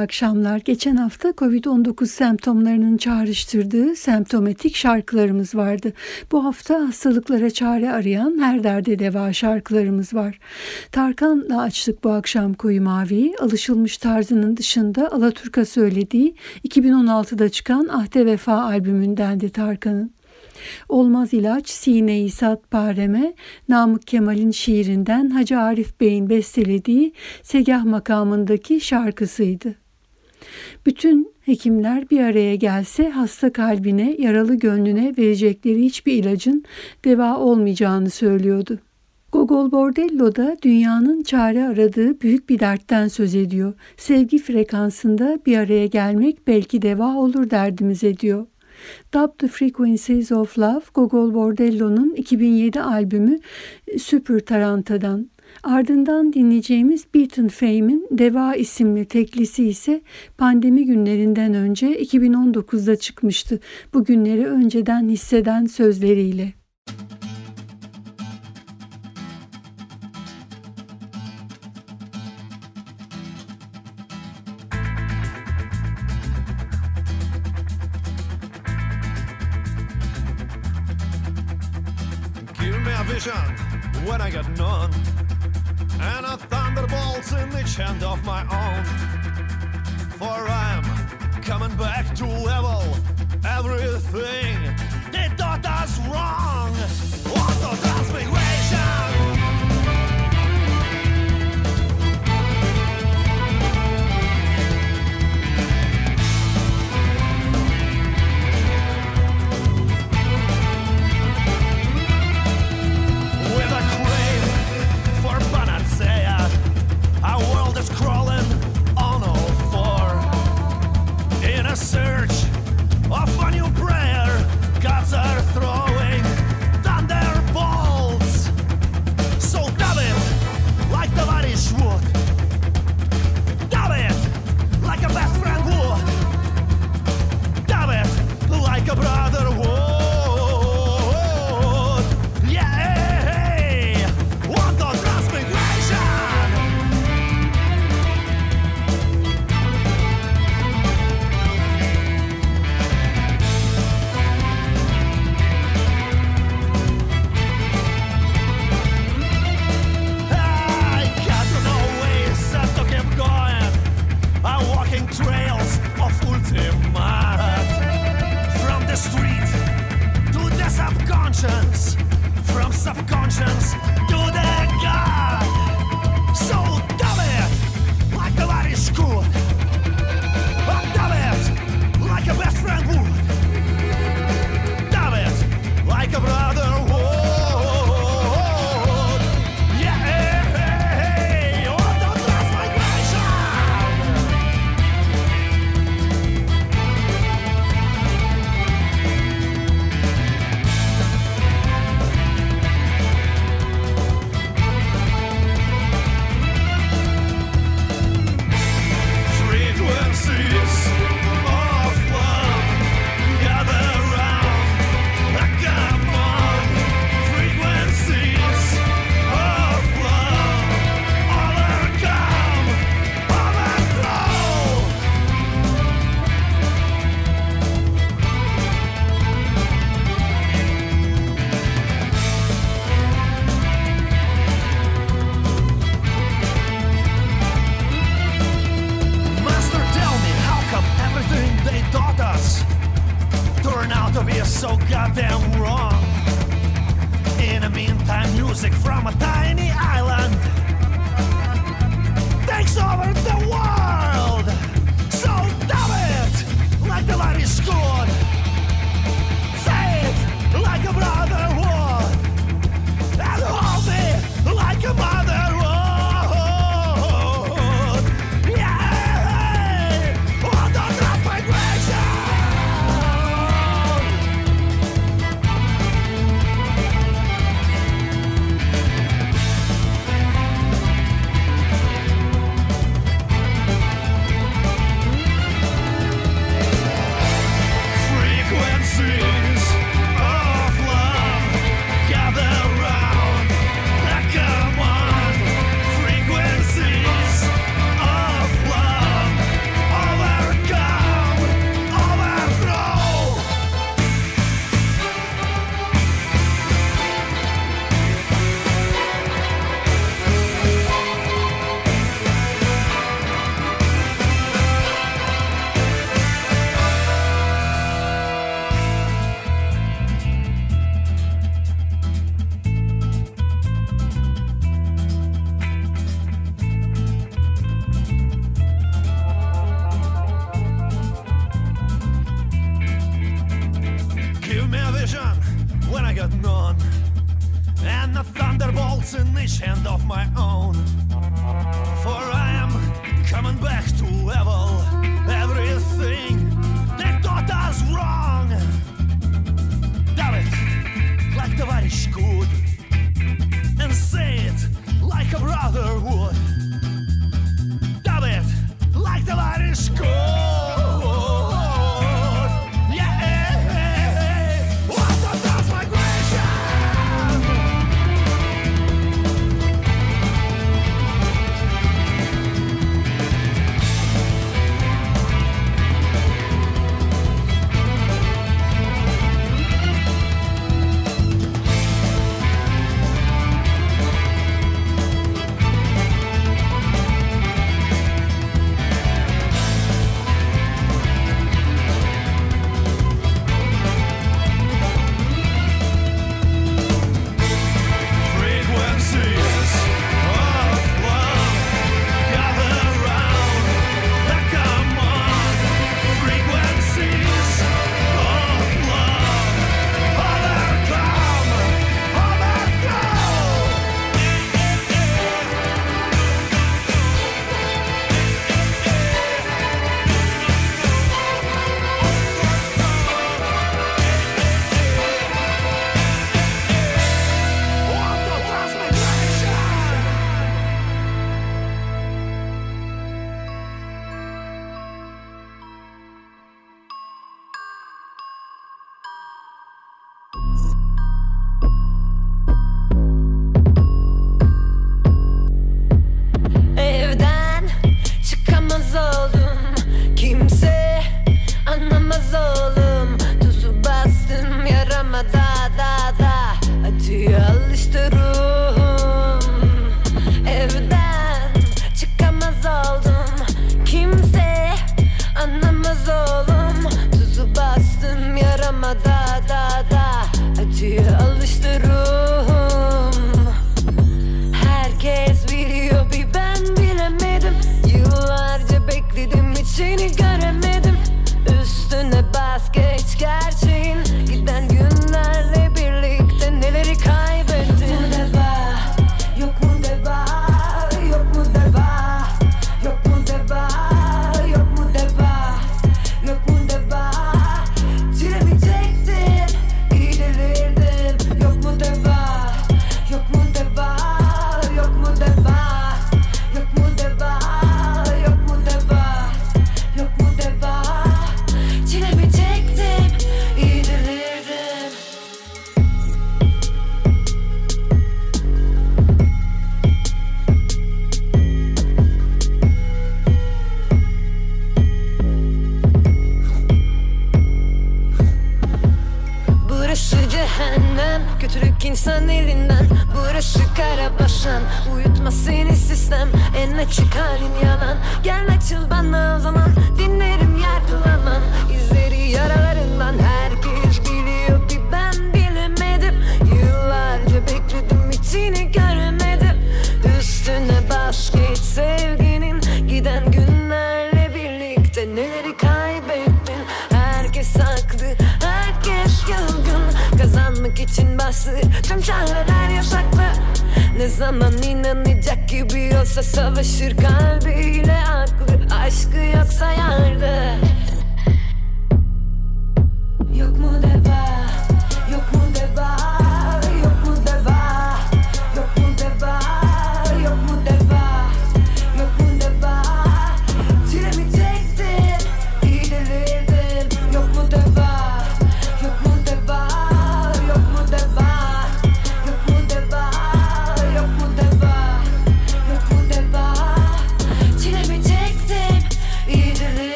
akşamlar. Geçen hafta COVID-19 semptomlarının çağrıştırdığı semptomatik şarkılarımız vardı. Bu hafta hastalıklara çare arayan her derde deva şarkılarımız var. Tarkan'la açtık bu akşam Koyu Mavi'yi. Alışılmış tarzının dışında Alaturka söylediği 2016'da çıkan Ahde Vefa albümündendi Tarkan'ın. Olmaz ilaç Sine-i Pareme Namık Kemal'in şiirinden Hacı Arif Bey'in bestelediği Segah makamındaki şarkısıydı. Bütün hekimler bir araya gelse hasta kalbine, yaralı gönlüne verecekleri hiçbir ilacın deva olmayacağını söylüyordu. Gogol Bordello da dünyanın çare aradığı büyük bir dertten söz ediyor. Sevgi frekansında bir araya gelmek belki deva olur derdimiz ediyor. Dub the Frequencies of Love, Gogol Bordello'nun 2007 albümü Super Taranta'dan. Ardından dinleyeceğimiz Beaten Fame'in Deva isimli teklisi ise pandemi günlerinden önce 2019'da çıkmıştı. Bu günleri önceden hisseden sözleriyle. Give me a vision when I got none. and a thunderbolt in each hand of my own. For I'm coming back to level everything they thought us wrong. What does make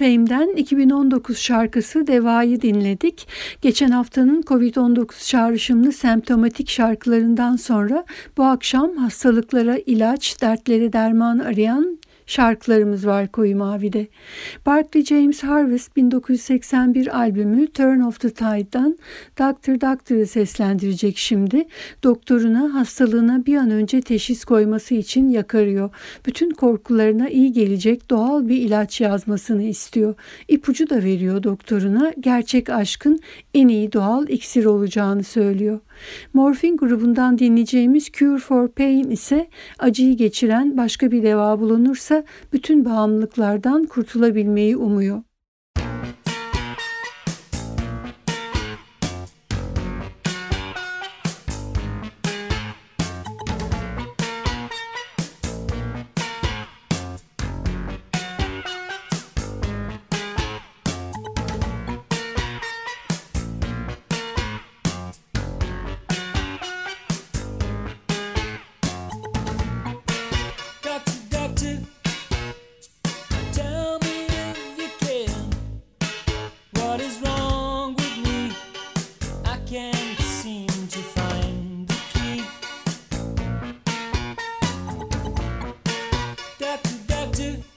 Fame'den 2019 şarkısı Deva'yı dinledik. Geçen haftanın Covid-19 çağrışımlı semptomatik şarkılarından sonra bu akşam hastalıklara ilaç, dertlere derman arayan şarkılarımız var Koyu Mavi'de. Barclay James Harvest 1981 albümü Turn of the Tide'dan Doctor Doctor'ı seslendirecek şimdi. Doktoruna hastalığına bir an önce teşhis koyması için yakarıyor. Bütün korkularına iyi gelecek doğal bir ilaç yazmasını istiyor. İpucu da veriyor doktoruna. Gerçek aşkın en iyi doğal iksir olacağını söylüyor. Morfin grubundan dinleyeceğimiz Cure for Pain ise acıyı geçiren başka bir deva bulunursa bütün bağımlılıklardan kurtulabilmeyi umuyor. to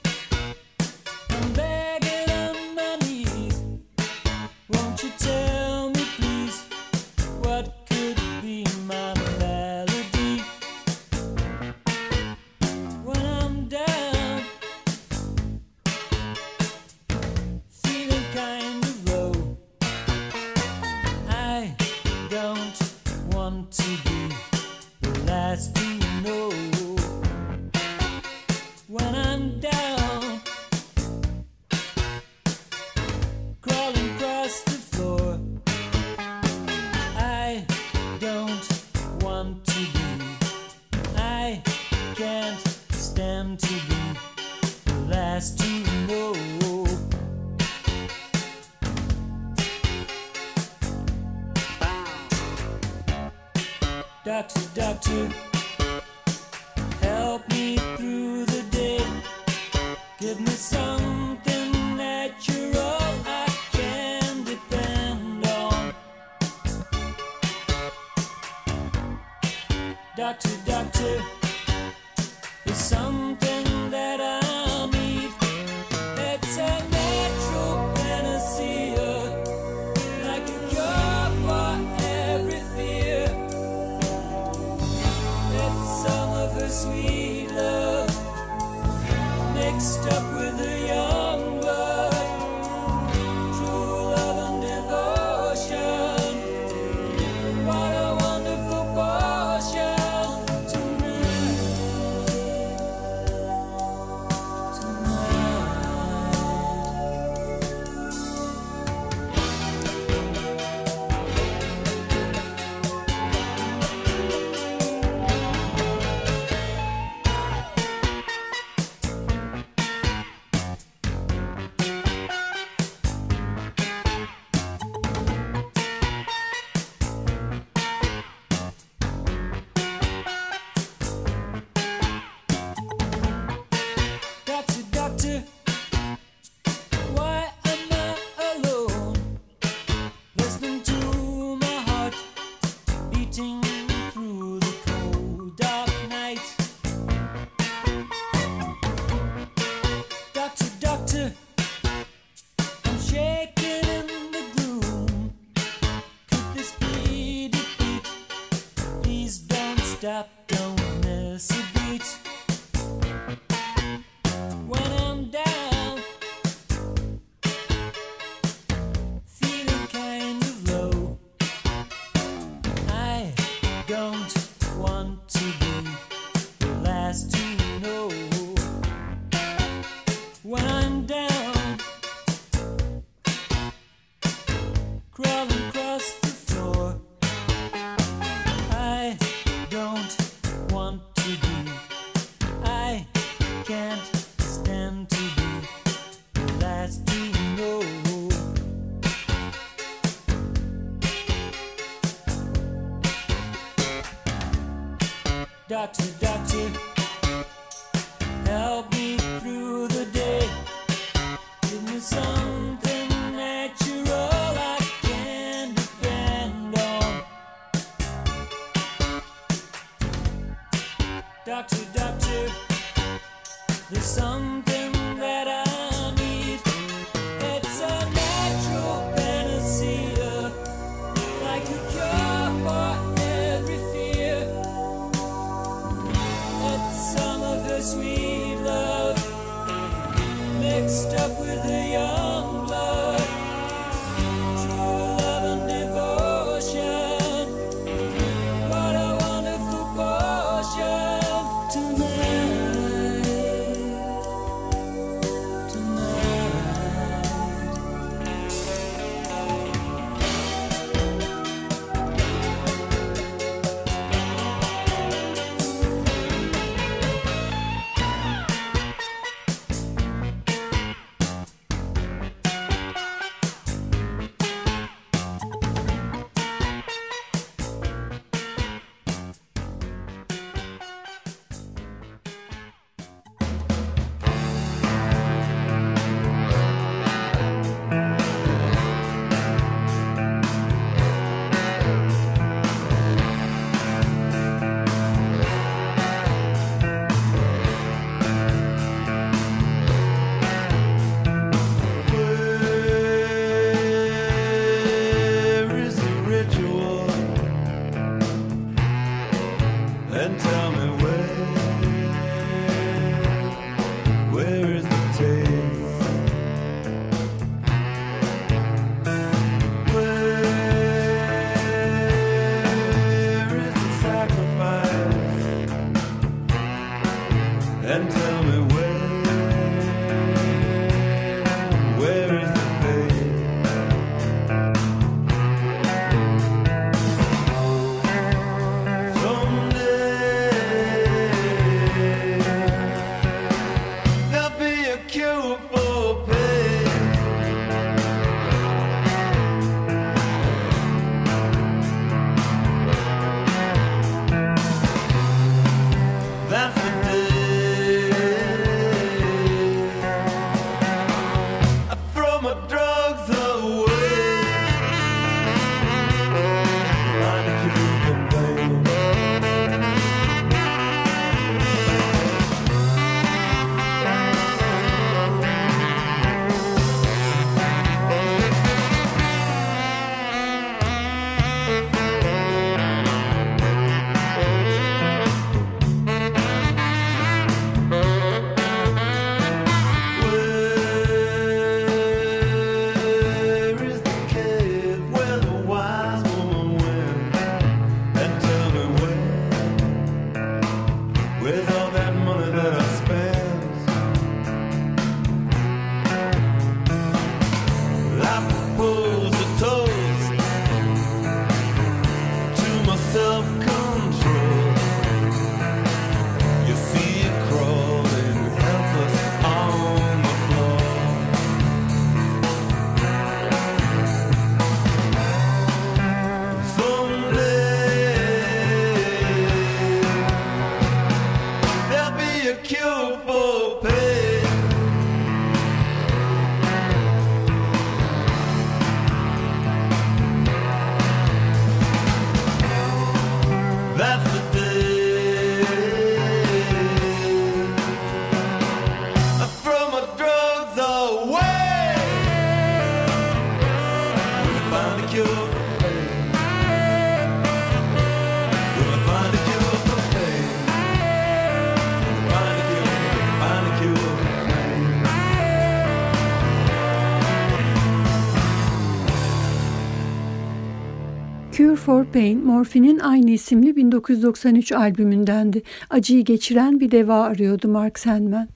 for Pain, Morphine'in aynı isimli 1993 albümündendi. Acıyı geçiren bir deva arıyordu Mark Sandman.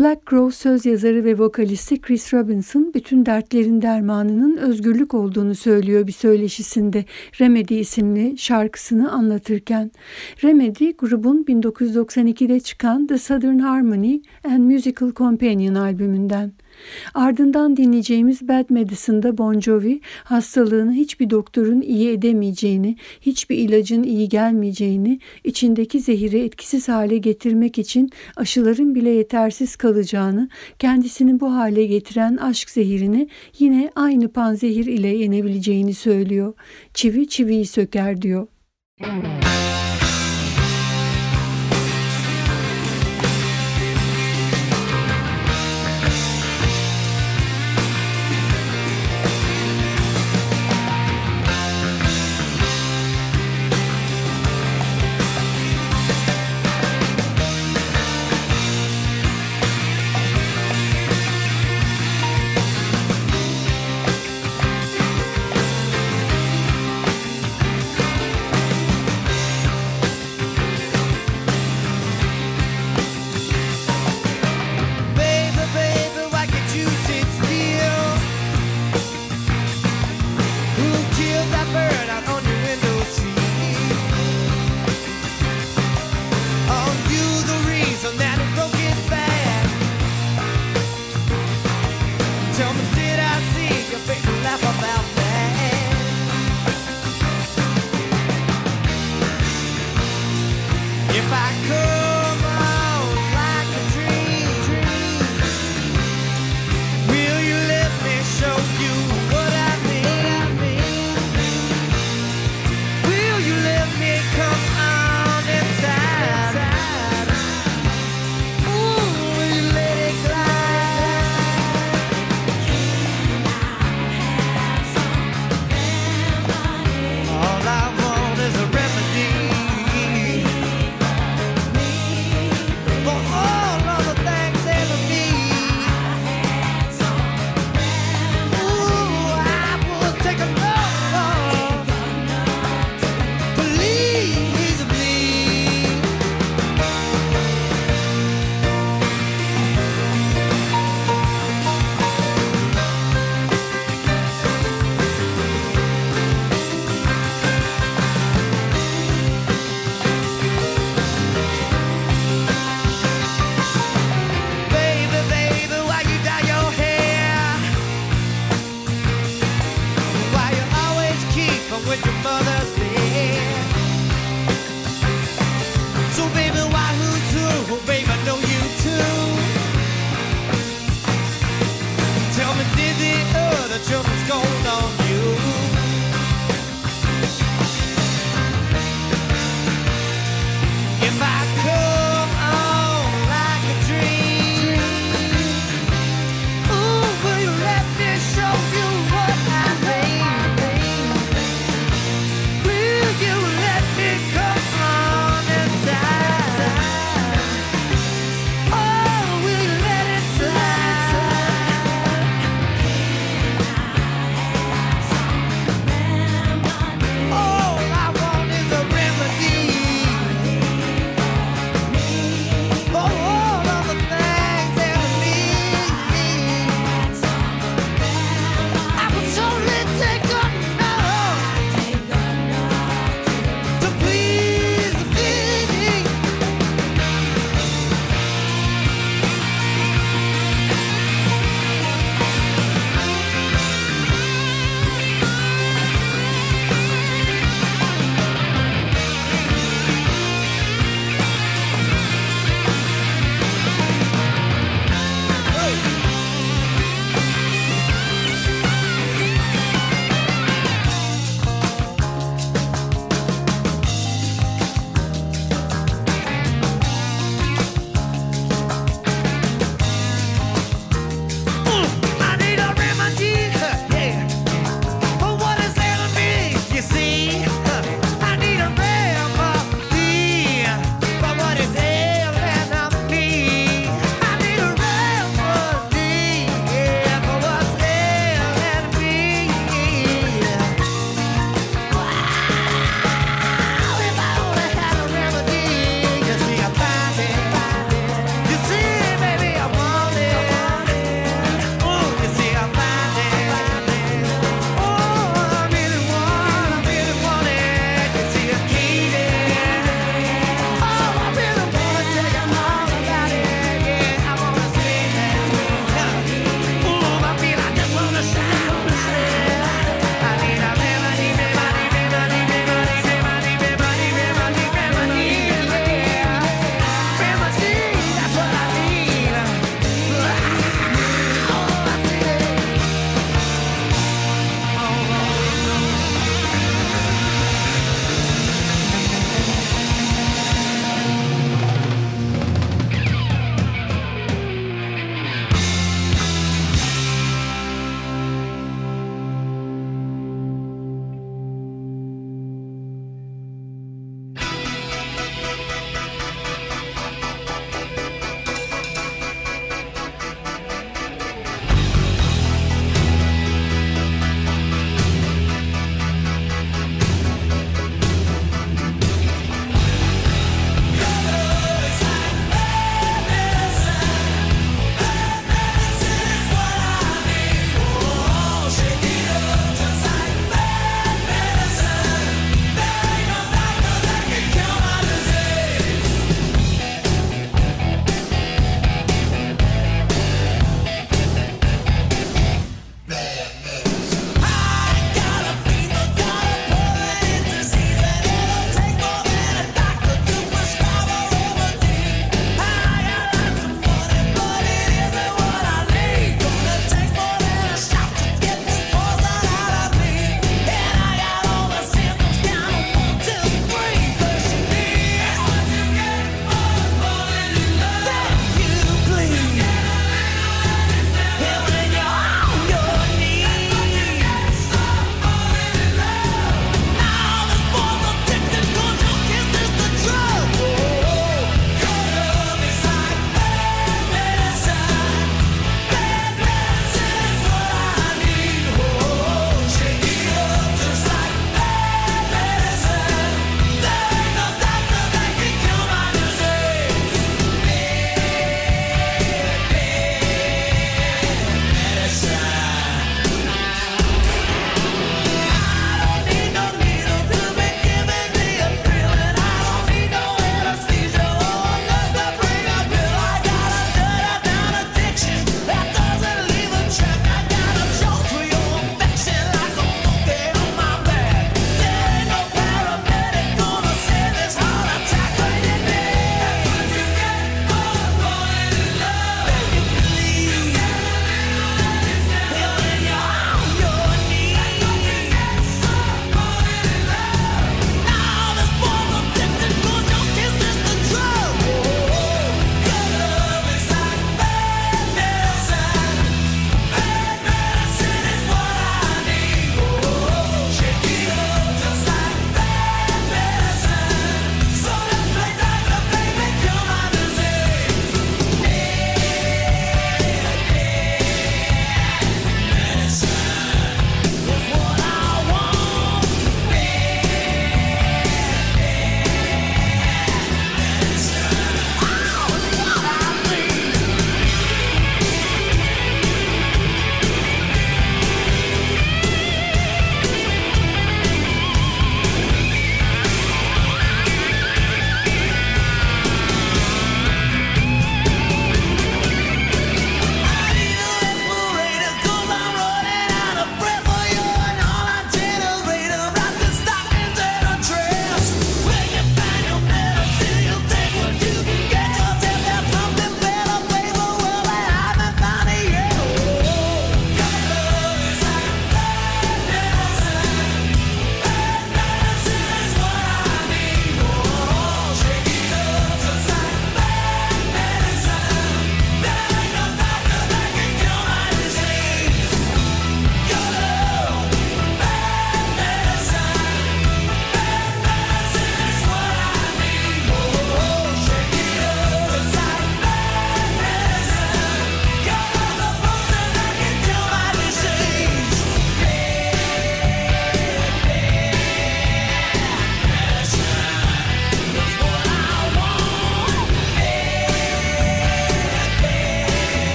Black Crow söz yazarı ve vokalisti Chris Robinson bütün dertlerin dermanının özgürlük olduğunu söylüyor bir söyleşisinde Remedy isimli şarkısını anlatırken. Remedy grubun 1992'de çıkan The Southern Harmony and Musical Companion albümünden. Ardından dinleyeceğimiz Bad Medicine'da Bon Jovi hastalığını hiçbir doktorun iyi edemeyeceğini, hiçbir ilacın iyi gelmeyeceğini, içindeki zehiri etkisiz hale getirmek için aşıların bile yetersiz kalacağını, kendisini bu hale getiren aşk zehirini yine aynı panzehir ile yenebileceğini söylüyor. Çivi çiviyi söker diyor. Müzik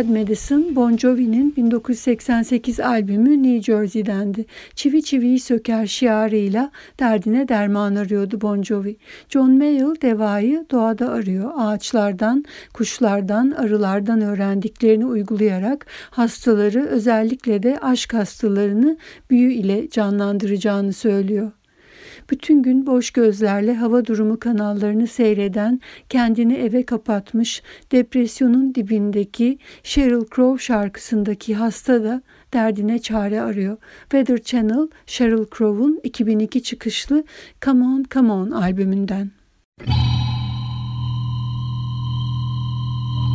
Bad Medicine, Bon Jovi'nin 1988 albümü New Jersey'dendi. Çivi çiviyi söker şiarıyla derdine derman arıyordu Bon Jovi. John Mayall devayı doğada arıyor. Ağaçlardan, kuşlardan, arılardan öğrendiklerini uygulayarak hastaları özellikle de aşk hastalarını büyü ile canlandıracağını söylüyor bütün gün boş gözlerle hava durumu kanallarını seyreden, kendini eve kapatmış, depresyonun dibindeki Sheryl Crow şarkısındaki hasta da derdine çare arıyor. Weather Channel, Sheryl Crow'un 2002 çıkışlı Come On Come On albümünden.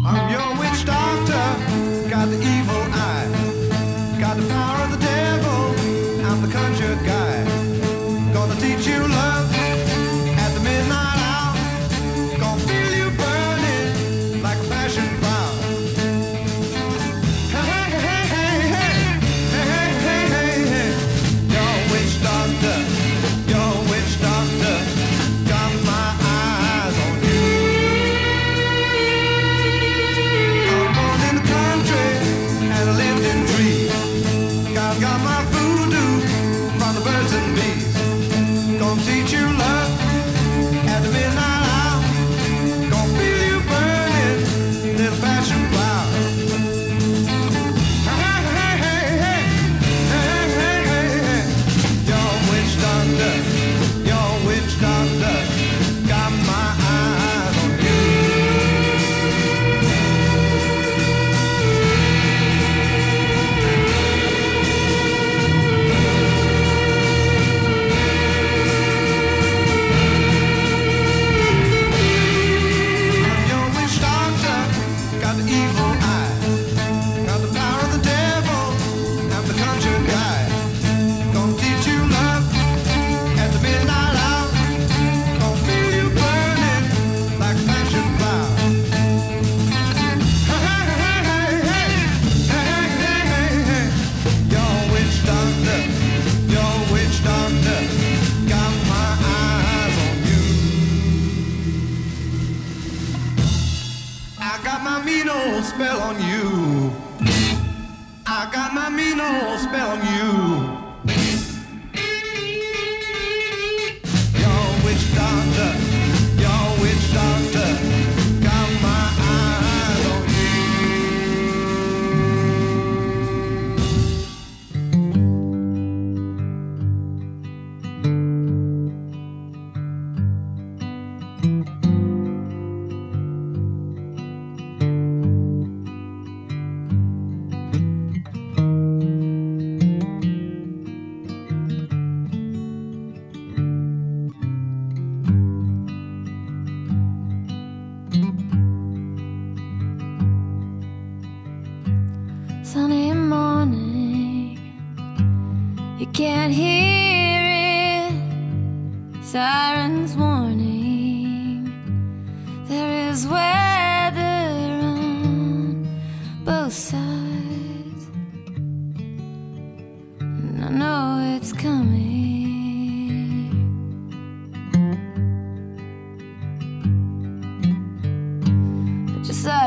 I'm your witch doctor,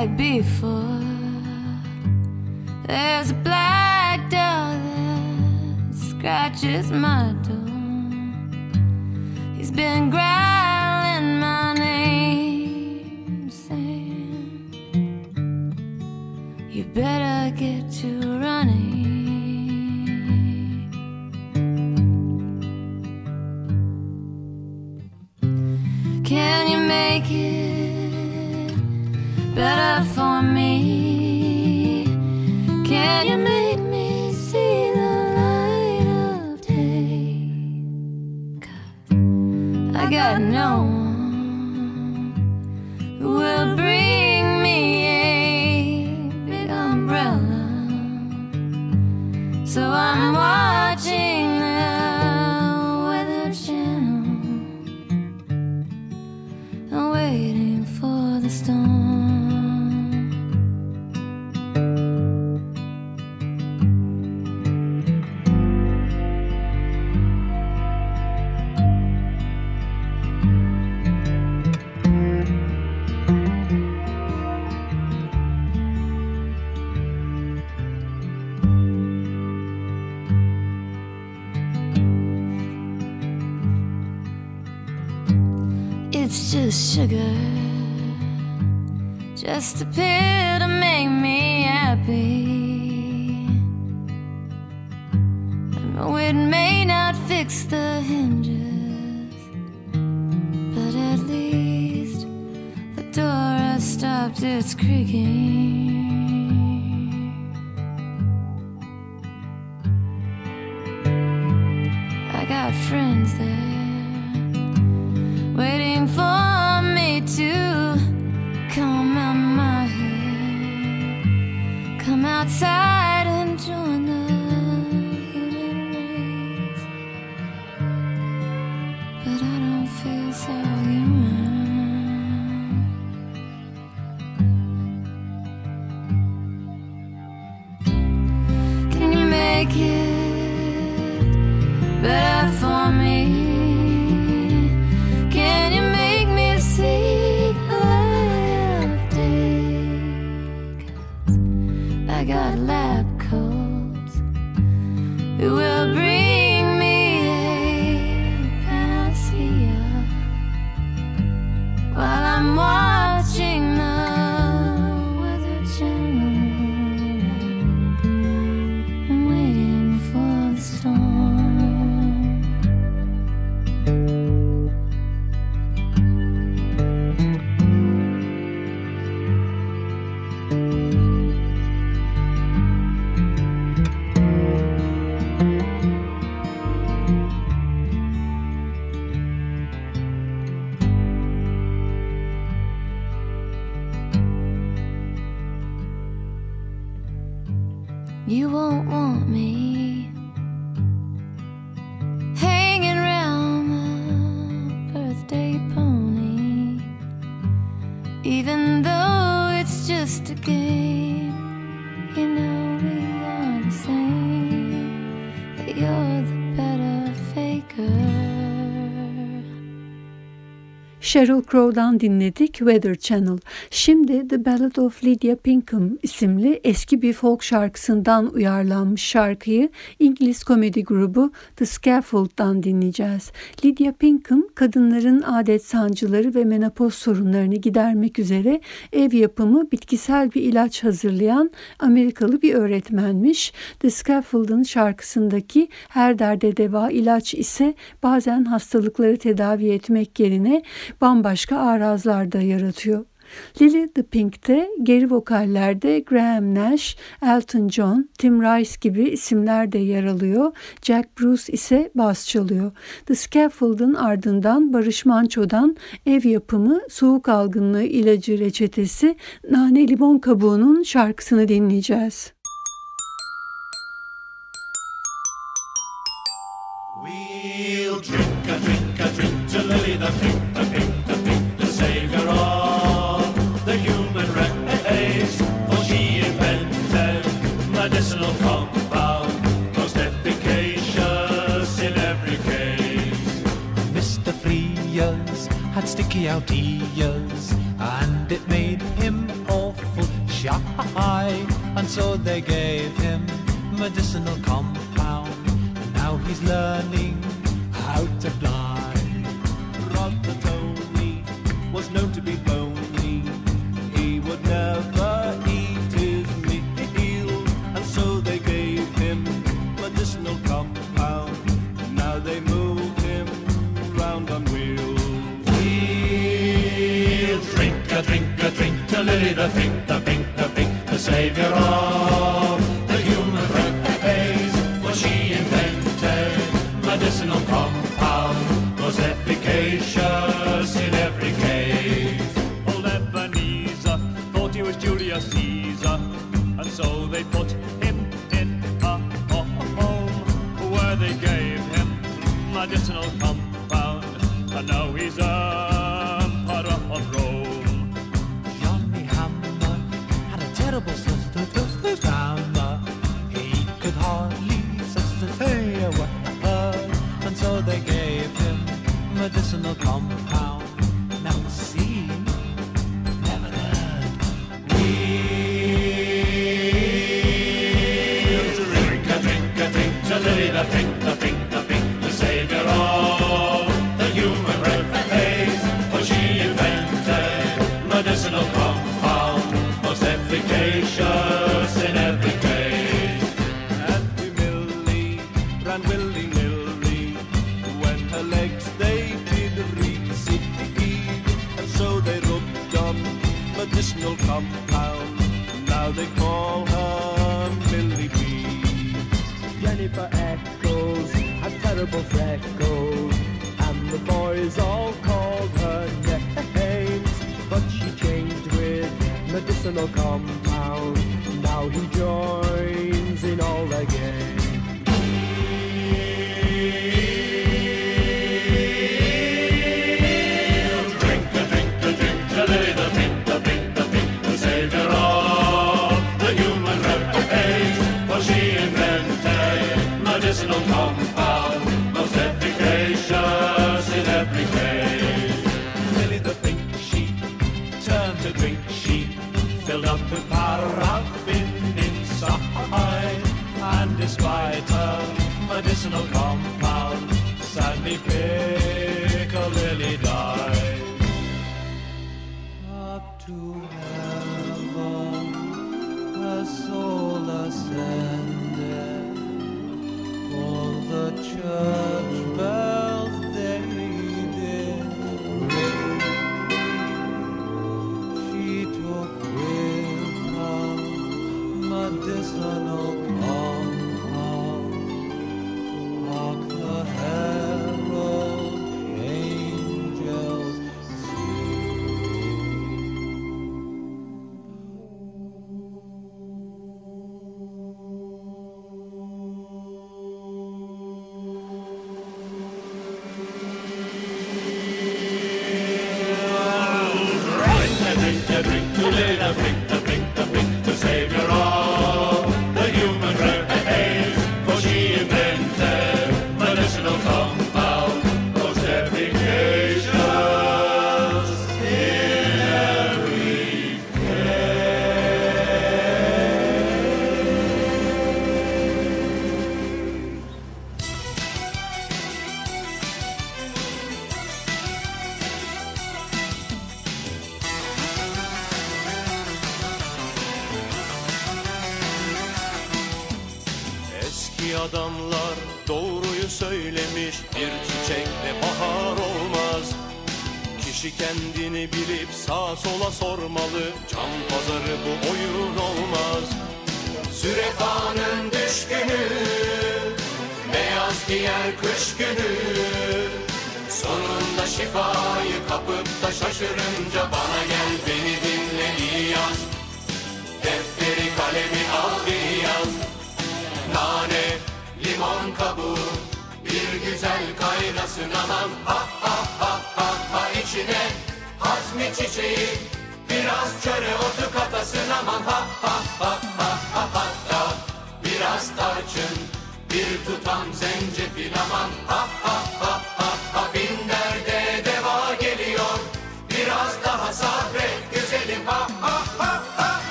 like before. There's a black dog that scratches my door. He's been. Its creaking. Just a game. Sheryl Crow'dan dinledik Weather Channel. Şimdi The Ballad of Lydia Pinkham isimli eski bir folk şarkısından uyarlanmış şarkıyı İngiliz komedi grubu The Scaffold'dan dinleyeceğiz. Lydia Pinkham kadınların adet sancıları ve menopoz sorunlarını gidermek üzere ev yapımı bitkisel bir ilaç hazırlayan Amerikalı bir öğretmenmiş. The Scaffold'ın şarkısındaki her derde deva ilaç ise bazen hastalıkları tedavi etmek yerine bambaşka arazlar da yaratıyor. Lily the Pink'te geri vokallerde Graham Nash, Elton John, Tim Rice gibi isimler de yer alıyor. Jack Bruce ise bas çalıyor. The Scaffold'ın ardından Barış Manço'dan ev yapımı soğuk algınlığı ilacı reçetesi nane limon kabuğunun şarkısını dinleyeceğiz. We'll drink a drink a drink to Lily the Pink, had sticky out ears, and it made him awful shy. And so they gave him medicinal compound, and now he's learning how to fly. To Lily the Pink, the Pink, the Pink, the savior will come.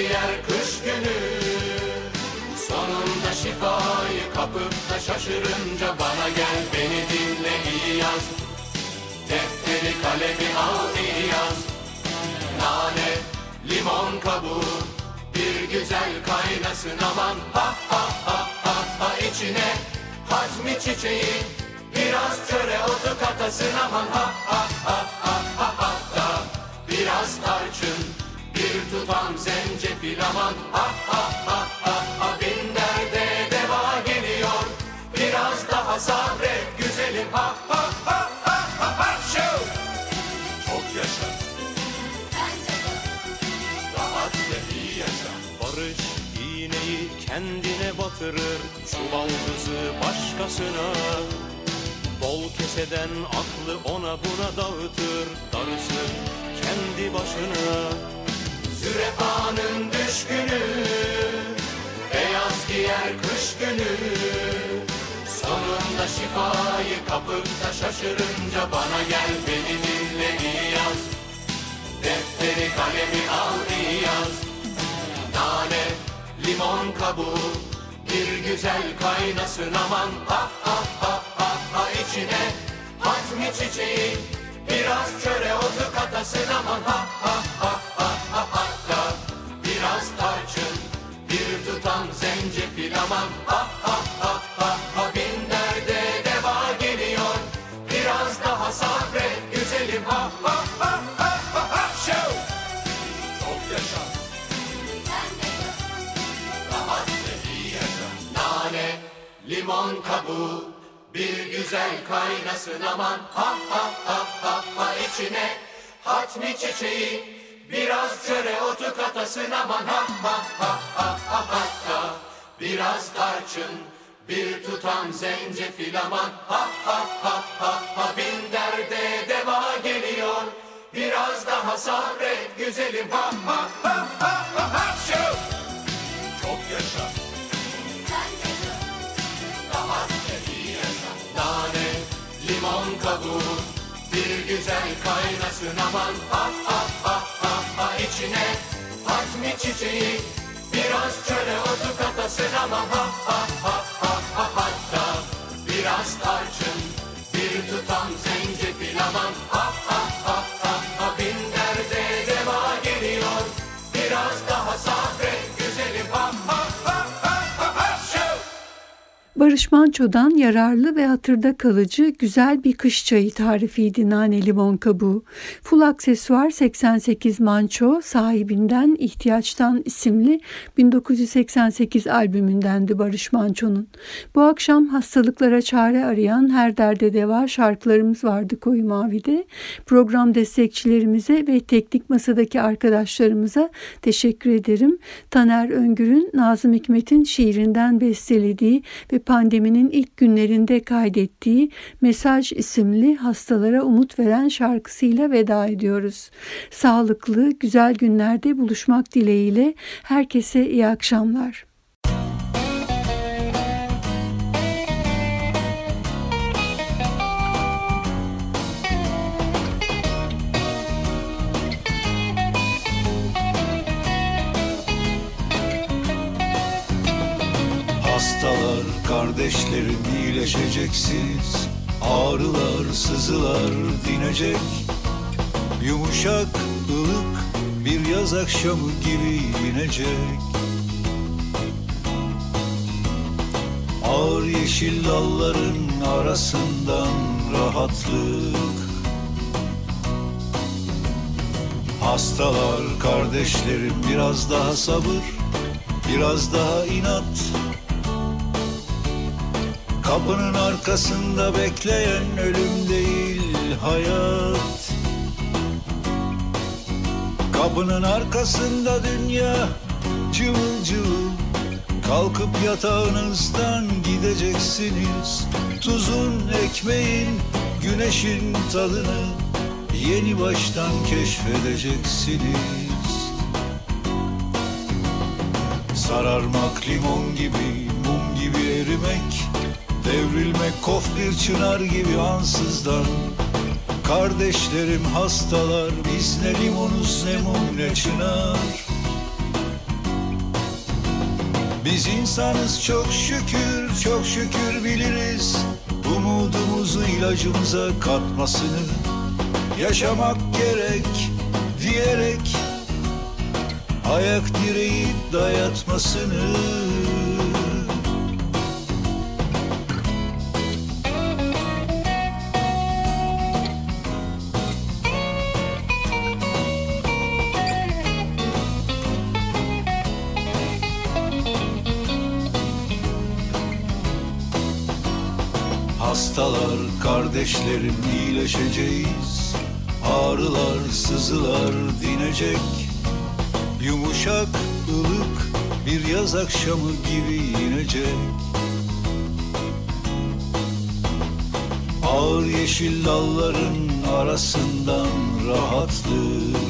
Giyer kış günü Sonunda şifayı kapıp da şaşırınca Bana gel beni dinle iyi yaz. Defteri kalemi al iyi yaz. Nane, limon kabuğu Bir güzel kaynasın aman. Ha ha ha ha ha içine Hazmi çiçeği Biraz çöre otu katasın aman. Ha ha ha ha ha hatta Biraz tarçın Bir tutam zencefil aman. Ha ha ha ha ha. Bin derde deva geliyor. Biraz daha sabret güzelim. Ha ha ha ha ha ha. Şov! Çok yaşa. Rahat ve iyi yaşa. Barış iğneyi kendine batırır Çuvaldızı başkasına. Bol keseden aklı ona buna dağıtır Darısı kendi başına Sürefanın düşkünü Beyaz giyer kış günü. Sonunda şifayı kapıp da şaşırınca Bana gel beni dinle iyi yaz Defteri kalemi al iyi yaz Nane, limon kabuğu Bir güzel kaynasın aman. Ha ha ha ha ha mi çiçeği Biraz çöre otu katasın aman. Ha ha ha aman ha ha ha ha ha Bin derde deva geliyor Biraz daha sabret güzelim ha ha ha ha ha ha Şov! Çok yaşa Rahat ve iyi yaşa Nane, limon kabuğu Bir güzel kaynasın aman Ha ha ha ha ha içine Hatmi çiçeği Biraz çöre otu katasın aman Ha ha ha ha ha hatta Biraz tarçın bir tutam zencefil aman Ha ha ha ha ha. Bin derde deva geliyor. Biraz daha sabret güzelim. Ha ha ha ha ha ha. Şov! Çok yaşa. Rahat ve iyi yaşa. Nane, limon kabuğu Bir güzel kaynasın aman. Ha ha ha ha ha. İçine Hatmi çiçeği Biraz çöre otu katasın aman Ha ha ha ha ha hatta Biraz tarçın Bir tutam zencefil aman ha Barış Manço'dan yararlı ve hatırda kalıcı güzel bir kış çayı tarifiydi nane limon kabuğu. Full aksesuar 88 Manço sahibinden ihtiyaçtan isimli 1988 albümündendi Barış Manço'nun. Bu akşam hastalıklara çare arayan her derde deva şarkılarımız vardı Koyu Mavi'de. Program destekçilerimize ve teknik masadaki arkadaşlarımıza teşekkür ederim. Taner Öngür'ün Nazım Hikmet'in şiirinden bestelediği ve pandeminin ilk günlerinde kaydettiği Mesaj isimli hastalara umut veren şarkısıyla veda ediyoruz. Sağlıklı, güzel günlerde buluşmak dileğiyle herkese iyi akşamlar. Kardeşlerim iyileşeceksiniz Ağrılar sızılar dinecek. Yumuşak ılık bir yaz akşamı gibi inecek. Ağır yeşil dalların arasından rahatlık. Hastalar kardeşlerim biraz daha sabır Biraz daha inat Kapının arkasında bekleyen ölüm değil hayat. Kapının arkasında dünya cıvıl cıvıl. Kalkıp yatağınızdan gideceksiniz. Tuzun, ekmeğin, güneşin tadını Yeni baştan keşfedeceksiniz. Sararmak limon gibi, mum gibi erimek Devrilmek kof bir çınar gibi ansızdan. Kardeşlerim hastalar, biz ne limonuz ne mum ne çınar. Biz insanız çok şükür, çok şükür biliriz. Umudumuzu ilacımıza katmasını. Yaşamak gerek diyerek Ayak direği dayatmasını kardeşlerim iyileşeceğiz. Ağrılar sızılar dinecek. Yumuşak ılık bir yaz akşamı gibi inecek. Ağır yeşil dalların arasından rahatlık